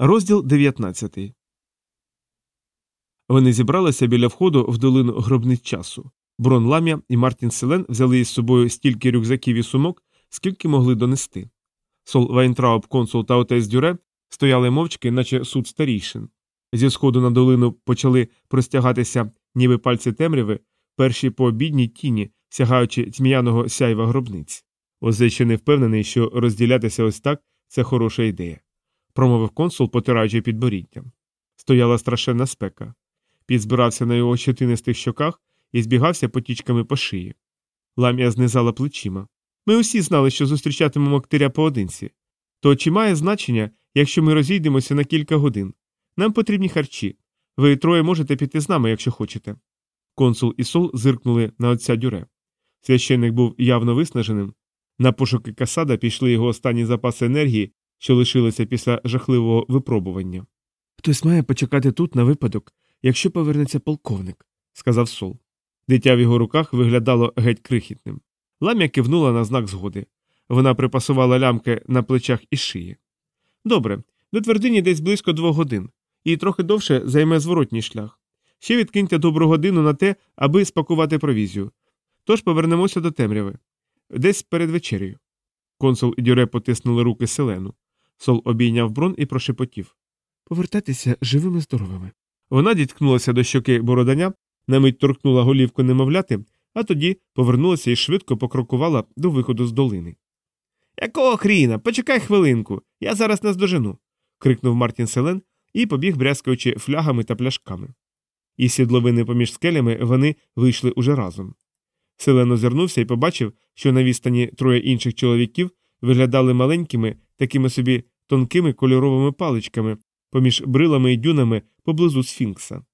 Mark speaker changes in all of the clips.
Speaker 1: Розділ 19 Вони зібралися біля входу в долину гробниць часу. Брон Ламія і Мартін Силен взяли із собою стільки рюкзаків і сумок, скільки могли донести. Сол Вайнтрауб, консул та отець Дюре стояли мовчки, наче суд старійшин. Зі сходу на долину почали простягатися, ніби пальці темряви, перші пообідні тіні, сягаючи тьмяного сяйва гробниць. Озе ще не впевнений, що розділятися ось так це хороша ідея, промовив консул, потираючи підборіддя. Стояла страшенна спека. Піт збирався на його щетинистих щоках і збігався потічками по шиї. Ламія знизала плечима. Ми усі знали, що зустрічатимемо ктиря поодинці. То чи має значення, якщо ми розійдемося на кілька годин? Нам потрібні харчі. Ви троє можете піти з нами, якщо хочете. Консул і сол зиркнули на отця дюре. Священник був явно виснаженим. На пошуки касада пішли його останні запаси енергії, що лишилися після жахливого випробування. Хтось має почекати тут на випадок, якщо повернеться полковник, сказав сол. Дитя в його руках виглядало геть крихітним. Лам'я кивнула на знак згоди. Вона припасувала лямки на плечах і шиї. Добре, до твердині десь близько двох годин, і трохи довше займе зворотній шлях. Ще відкиньте добру годину на те, аби спакувати провізію. Тож повернемося до темряви. Десь перед вечерею. Консул і дюре потиснули руки селену. Сол обійняв брон і прошепотів. Повертайтеся живими здоровими. Вона діткнулася до щоки бородання, на мить торкнула голівку немовляти, а тоді повернулася і швидко покрокувала до виходу з долини. Якого хріна? Почекай хвилинку, я зараз наздожену. крикнув Мартін Селен і побіг, брязкаючи флягами та пляшками. Із сідловини поміж скелями вони вийшли уже разом. Селен озирнувся і побачив, що на відстані троє інших чоловіків виглядали маленькими, такими собі тонкими кольоровими паличками поміж брилами і дюнами поблизу сфінкса.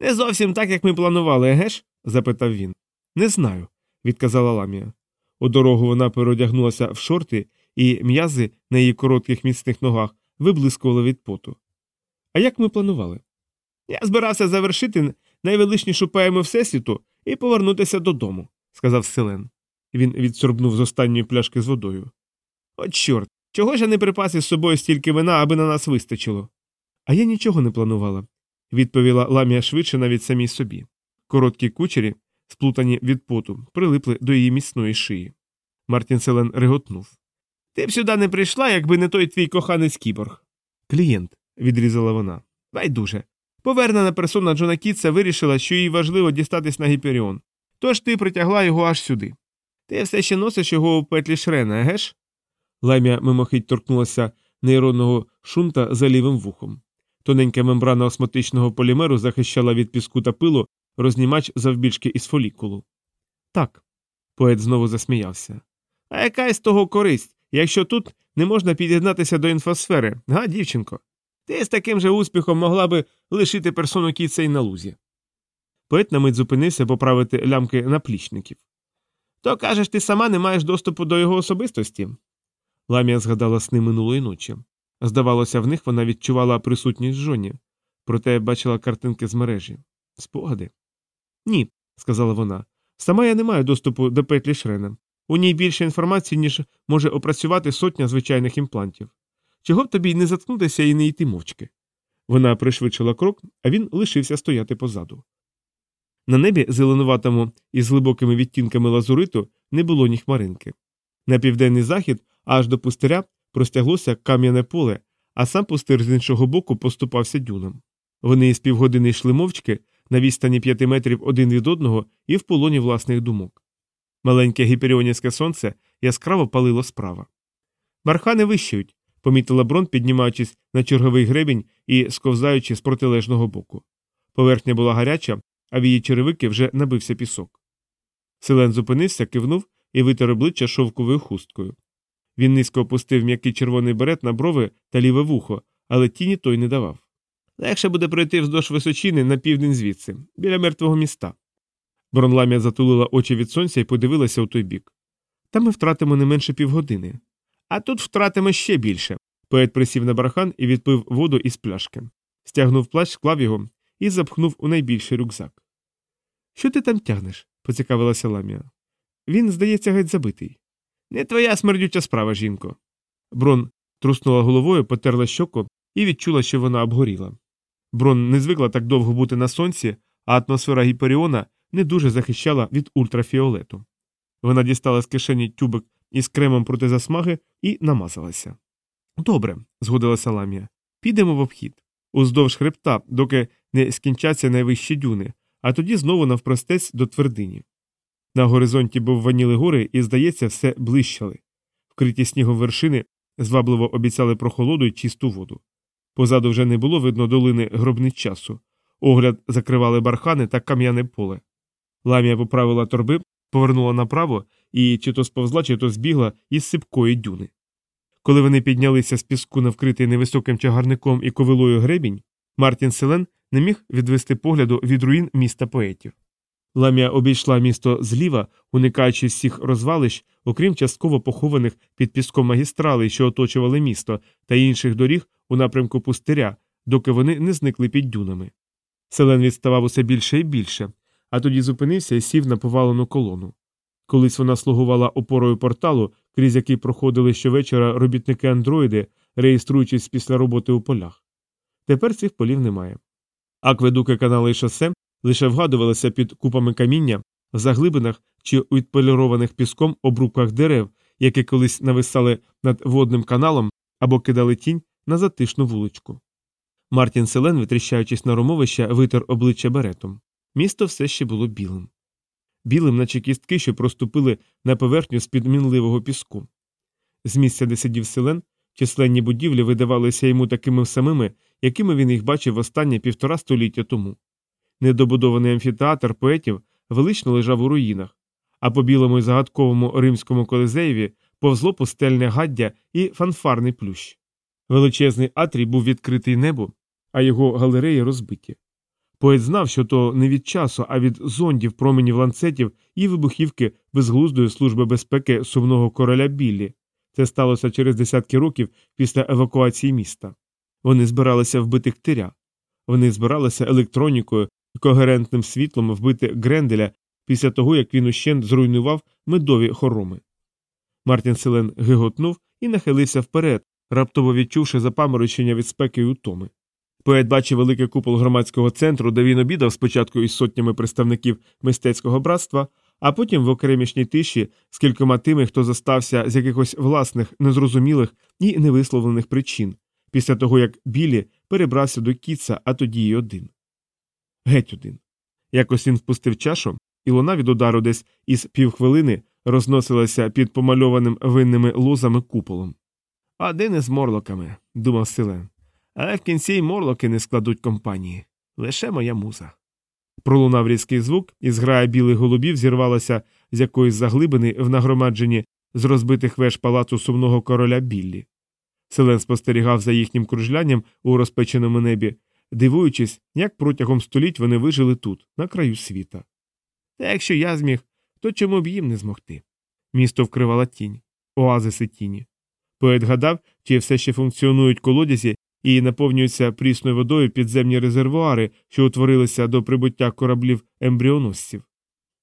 Speaker 1: Не зовсім так, як ми планували, еге ж? запитав він. Не знаю, відказала ламія. У дорогу вона переодягнулася в шорти, і м'язи на її коротких міцних ногах виблискували від поту. А як ми планували? Я збирався завершити найвеличнішу поему Всесвіту і повернутися додому, сказав Селен. Він відсорбнув з останньої пляшки з водою. От чорт, чого ж я не припас із собою стільки вина, аби на нас вистачило? А я нічого не планувала, відповіла ламія швидше навіть самій собі. Короткі кучері, сплутані від поту, прилипли до її міцної шиї. Мартін Селен реготнув. Ти б сюди не прийшла, якби не той твій коханець кіборг. Клієнт, відрізала вона. Байдуже. Повернена персона Джона Кітса вирішила, що їй важливо дістатись на Гіперіон. Тож ти притягла його аж сюди. Ти все ще носиш його у петлі шрена, еге ж? Ламія мимохідь торкнулася нейронного шунта за лівим вухом. Тоненька мембрана осмотичного полімеру захищала від піску та пилу рознімач завбільшки із фолікулу. Так. Поет знову засміявся. А яка із того користь, якщо тут не можна під'єднатися до інфосфери, га, дівчинко? Ти з таким же успіхом могла би лишити персону кіця й на лузі. Поет на мить зупинився поправити лямки наплічників. То кажеш, ти сама не маєш доступу до його особистості? Ламія згадала сни минулої ночі. Здавалося, в них вона відчувала присутність жоні, проте бачила картинки з мережі. Спогади? Ні, сказала вона. Сама я не маю доступу до петлі Шрена. У ній більше інформації, ніж може опрацювати сотня звичайних імплантів. Чого б тобі не заткнутися і не йти мовчки? Вона пришвидшила крок, а він лишився стояти позаду. На небі, зеленуватому із глибокими відтінками лазуриту, не було ні хмаринки. На південний захід, аж до пустиря, простяглося кам'яне поле, а сам пустир з іншого боку поступався дюном. Вони із півгодини йшли мовчки на відстані п'яти метрів один від одного і в полоні власних думок. Маленьке гіперіонівське сонце яскраво палило справа. Бархани вищають, помітила брон, піднімаючись на черговий гребінь і сковзаючи з протилежного боку. Поверхня була гаряча, а в її черевики вже набився пісок. Селен зупинився, кивнув і витер обличчя шовковою хусткою. Він низько опустив м'який червоний берет на брови та ліве вухо, але тіні той не давав. Легше буде пройти вздовж височини на південь звідси, біля мертвого міста. Бронламія затулила очі від сонця і подивилася у той бік. Та ми втратимо не менше півгодини. А тут втратимо ще більше. Поет присів на бархан і відпив воду із пляшки. Стягнув плащ, склав його і запхнув у найбільший рюкзак. Що ти там тягнеш? поцікавилася ламія. Він, здається, геть забитий. Не твоя смердюча справа, жінко. Брон труснула головою, потерла щоку і відчула, що вона обгоріла. Брон не звикла так довго бути на сонці, а атмосфера гіперіона не дуже захищала від ультрафіолету. Вона дістала з кишені тюбик із кремом проти засмаги і намазалася. Добре, згодилася ламія. Підемо в обхід. Уздовж хребта, доки не скінчаться найвищі дюни, а тоді знову навпростець до твердині. На горизонті бовваніли гори і, здається, все блищали. Вкриті снігом вершини звабливо обіцяли прохолоду й чисту воду. Позаду вже не було видно долини гробниць часу. Огляд закривали бархани та кам'яне поле. Ламія поправила торби, повернула направо і чи то сповзла, чи то збігла із сипкої дюни. Коли вони піднялися з піску на вкритий невисоким чагарником і ковилою гребінь, Мартін Селен не міг відвести погляду від руїн міста поетів. Ламія обійшла місто зліва, уникаючи всіх розвалищ, окрім частково похованих під піском магістралей, що оточували місто, та інших доріг у напрямку пустиря, доки вони не зникли під дюнами. Селен відставав усе більше і більше, а тоді зупинився і сів на повалену колону. Колись вона слугувала опорою порталу, крізь який проходили щовечора робітники андроїди, реєструючись після роботи у полях. Тепер цих полів немає. Акведуки канали і шосе лише вгадувалися під купами каміння, в заглибинах чи у відполірованих піском обрубках дерев, які колись нависали над водним каналом або кидали тінь на затишну вуличку. Мартін Селен, витріщаючись на ромовище, витер обличчя беретом. Місто все ще було білим. Білим, наче кістки, що проступили на поверхню з під мінливого піску. З місця, де сидів селен, численні будівлі видавалися йому такими самими, якими він їх бачив останнє півтора століття тому. Недобудований амфітеатр поетів велично лежав у руїнах, а по білому і загадковому римському колизеєві повзло пустельне гаддя і фанфарний плющ. Величезний атрій був відкритий небу, а його галереї розбиті. Поет знав, що то не від часу, а від зондів, променів ланцетів і вибухівки безглуздої служби безпеки сумного короля Біллі. Це сталося через десятки років після евакуації міста. Вони збиралися вбити ктиря. Вони збиралися електронікою когерентним світлом вбити Гренделя після того, як він ущент зруйнував медові хороми. Мартін Селен гиготнув і нахилився вперед, раптово відчувши запаморочення від спеки й утоми. Поет бачив великий купол громадського центру, де він обідав спочатку із сотнями представників мистецького братства, а потім в окремішній тиші з кількома тими, хто зостався з якихось власних, незрозумілих і невисловлених причин, після того як Білі перебрався до кіца, а тоді й один. Геть один. Якось він впустив чашу, і луна від удару десь із півхвилини розносилася під помальованим винними лозами куполом. Один із морлоками, думав Селен. Але в кінці й морлоки не складуть компанії. Лише моя муза. Пролунав різкий звук, і зграя білих голубів зірвалася з якоїсь заглибини в нагромадженні з розбитих веж палацу сумного короля Біллі. Селен спостерігав за їхнім кружлянням у розпеченому небі, дивуючись, як протягом століть вони вижили тут, на краю світа. Та якщо я зміг, то чому б їм не змогти? Місто вкривала тінь, оазиси тіні. Поет гадав, чи все ще функціонують колодязі і наповнюються прісною водою підземні резервуари, що утворилися до прибуття кораблів ембріоносців.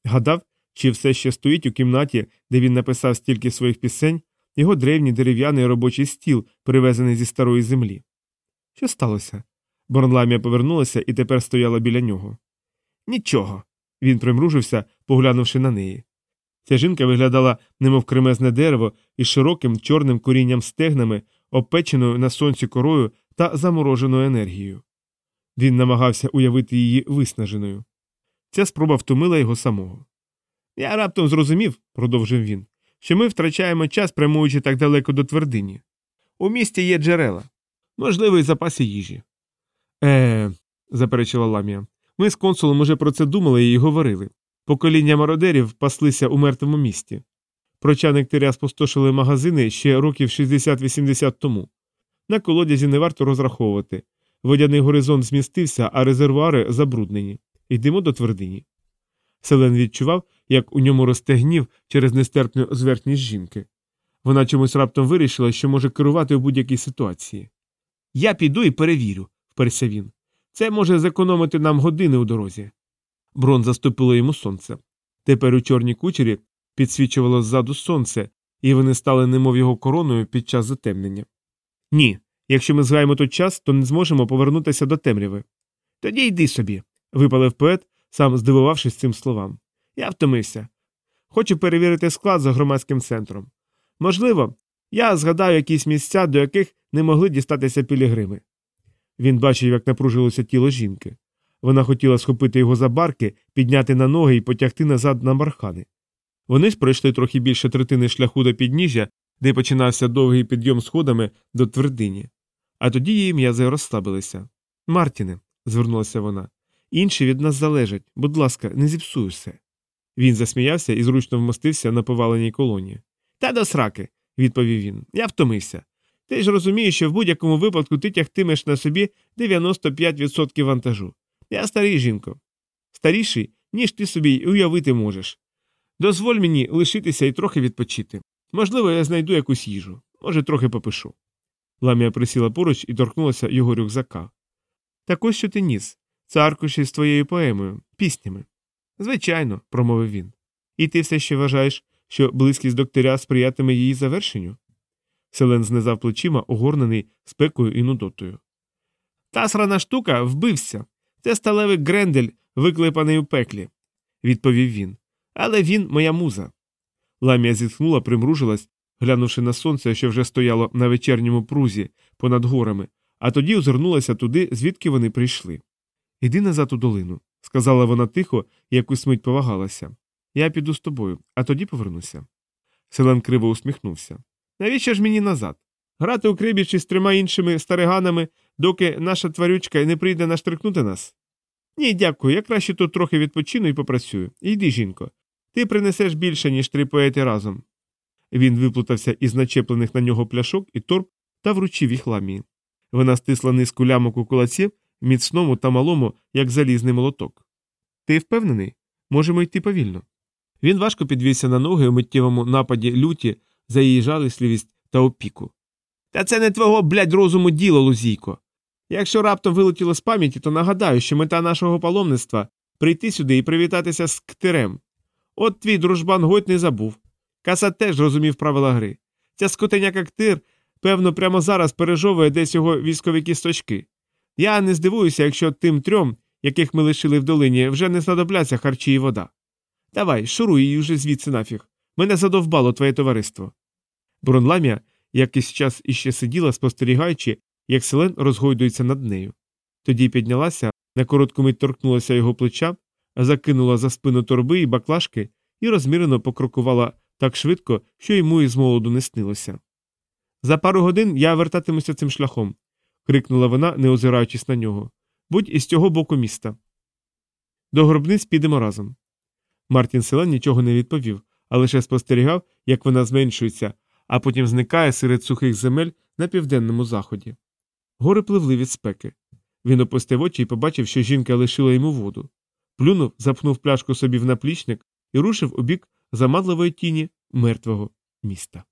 Speaker 1: Гадав, чи все ще стоїть у кімнаті, де він написав стільки своїх пісень, його древній дерев'яний робочий стіл, привезений зі старої землі. Що сталося? Борнламія повернулася і тепер стояла біля нього. Нічого. Він примружився, поглянувши на неї. Ця жінка виглядала, немов кремезне дерево, із широким чорним корінням стегнами, обпеченою на сонці корою та замороженою енергією. Він намагався уявити її виснаженою. Ця спроба втомила його самого. Я раптом зрозумів, продовжив він, що ми втрачаємо час, прямуючи так далеко до твердині. У місті є джерела, можливо, й запаси їжі. Е, заперечила ламія. Ми з консулом уже про це думали і говорили. Покоління мародерів паслися у мертвому місті. Прочаник тиря спустошили магазини ще років 60-80 тому. На колодязі не варто розраховувати. Водяний горизонт змістився, а резервуари забруднені. Йдемо до твердині. Селен відчував, як у ньому росте гнів через нестерпну зверхність жінки. Вона чомусь раптом вирішила, що може керувати у будь-якій ситуації. Я піду і перевірю, вперся він. Це може зекономити нам години у дорозі. Брон заступило йому сонце. Тепер у чорній кучері підсвічувало ззаду сонце, і вони стали немов його короною під час затемнення. Ні, Якщо ми згаємо тут час, то не зможемо повернутися до темряви. Тоді йди собі, випалив поет, сам здивувавшись цим словам. Я втомився. Хочу перевірити склад за громадським центром. Можливо, я згадаю якісь місця, до яких не могли дістатися пілігрими. Він бачив, як напружилося тіло жінки. Вона хотіла схопити його за барки, підняти на ноги і потягти назад на бархани. Вони ж пройшли трохи більше третини шляху до підніжжя, де починався довгий підйом сходами до твердині. А тоді її м'язи розслабилися. Мартіне, звернулася вона, інші від нас залежать, будь ласка, не зіпсуй все. Він засміявся і зручно вмостився на поваленій колоні. Та до сраки, відповів він. Я втомився. Ти ж розумієш, що в будь-якому випадку ти тягтимеш на собі 95% вантажу. Я старий жінко. Старіший, ніж ти собі й уявити можеш. Дозволь мені лишитися і трохи відпочити. Можливо, я знайду якусь їжу, може, трохи попишу. Ламія присіла поруч і торкнулася його рюкзака. Так ось що ти ніс. Це аркуші з твоєю поемою, піснями. Звичайно, промовив він. І ти все ще вважаєш, що близькість докторя сприятиме її завершенню? Селен знизав плечима, огорнений спекою і нудотою. Та срана штука вбився. Це сталевий грендель, виклепаний у пеклі, відповів він. Але він моя муза. Ламія зітхнула, примружилась, глянувши на сонце, що вже стояло на вечірньому прузі понад горами, а тоді озирнулася туди, звідки вони прийшли. Іди назад у долину, сказала вона тихо якусь мить повагалася. Я піду з тобою, а тоді повернуся. Селен криво усміхнувся. Навіщо ж мені назад? Грати у крибічі з трьома іншими стариганами, доки наша тварючка не прийде наштрикнути нас? Ні, дякую, я краще тут трохи відпочину і попрацюю. Йди, жінко. Ти принесеш більше, ніж три поети разом. Він виплутався із начеплених на нього пляшок і торб та вручив їх ламії. Вона стисла низку лямок у кулаці, міцному та малому, як залізний молоток. Ти впевнений? Можемо йти повільно. Він важко підвівся на ноги у миттєвому нападі люті за її жалісливість та опіку. Та це не твого, блядь, розуму діло, Лузійко. Якщо раптом вилетіло з пам'яті, то нагадаю, що мета нашого паломництва прийти сюди і привітатися з ктирем. От твій дружбан Гойт не забув. Каса теж розумів правила гри. Ця скотеняка ктир, певно, прямо зараз пережовує десь його військові кісточки. Я не здивуюся, якщо тим трьом, яких ми лишили в долині, вже не знадобляться харчі і вода. Давай, шуруй її вже звідси нафіг. Мене задовбало твоє товариство. Бронламія якийсь час іще сиділа, спостерігаючи, як селен розгойдується над нею. Тоді піднялася, на коротку мить торкнулася його плеча, закинула за спину торби і баклажки і розмірено покрокувала так швидко, що йому із молоду не снилося. За пару годин я вертатимуся цим шляхом. крикнула вона, не озираючись на нього. Будь із цього боку міста. До гробниць підемо разом. Мартін Селен нічого не відповів, а лише спостерігав, як вона зменшується, а потім зникає серед сухих земель на південному заході. Гори пливли від спеки. Він опустив очі і побачив, що жінка лишила йому воду. Плюнув, запхнув пляшку собі в наплічник і рушив у бік замадливої тіні мертвого міста.